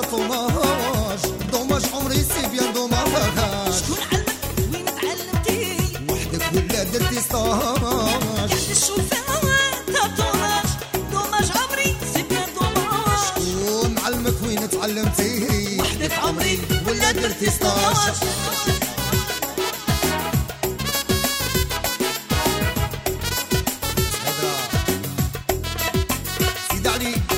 طوناج دوماج عمري سي بيان دوماج شكون علمك وين تعلمتي وحدك ولا درتي ستاج قاعد الشوفان تاتوناج دوماج عمري سي بيان دوماج ونعلمك وين تعلمتي؟ وحدك عمري ولا درتي ستاج علي.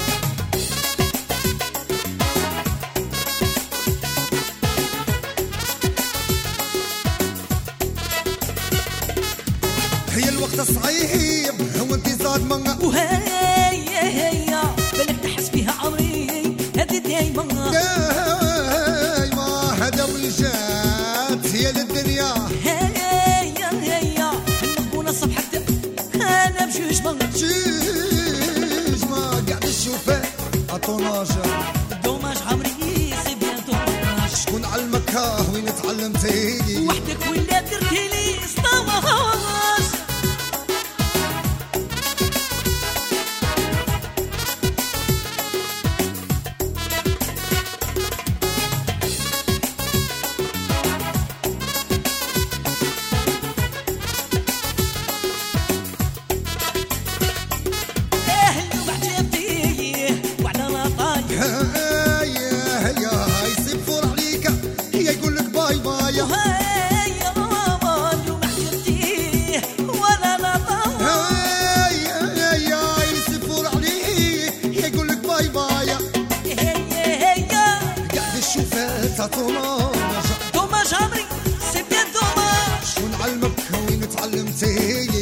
الوقت صعيب هو انت زاد من وهي هي بالك تحس فيها عمري هذه دايما. دايما هذا وين جات هي للدنيا. هي هي نكون صبحك أنا بجوج من جيج ما قاعد نشوفه. à ton âge dommage عمري c'est bien dommage شكون علمك وين تعلمتي؟ وحدك ولا درتي لي نشوفه à ton âge dommage عمري c'est bien dommage شكون علمك وين تعلمتي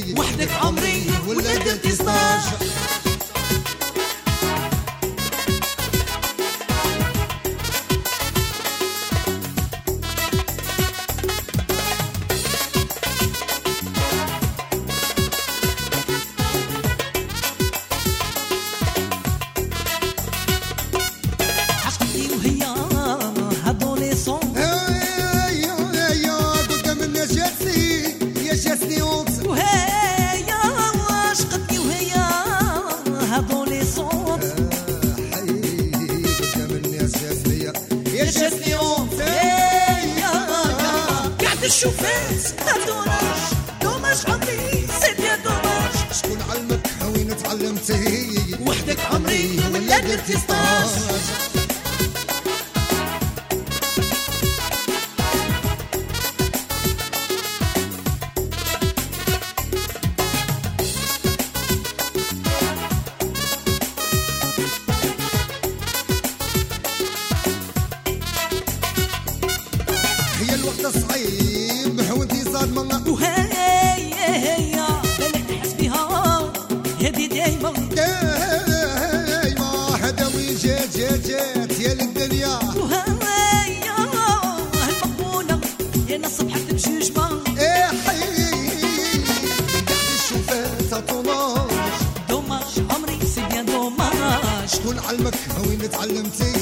قاعد الشوفات à ton âge dommage عمري c'est bien dommage شكون علمك وين تعلمتي؟ وحدك عمري ولا درتي هي الوقت صعيب. وانتي زاد من وهي هي بالك تحس بها هذه دايما دايما هذا وين جات جات جات يا للدنيا وهي المقبولة يا ناس صبحت بجوج ما إيه حي نشوفها طوناج دوماج عمري سي بيان دوماج شكون علمك وين تعلمتي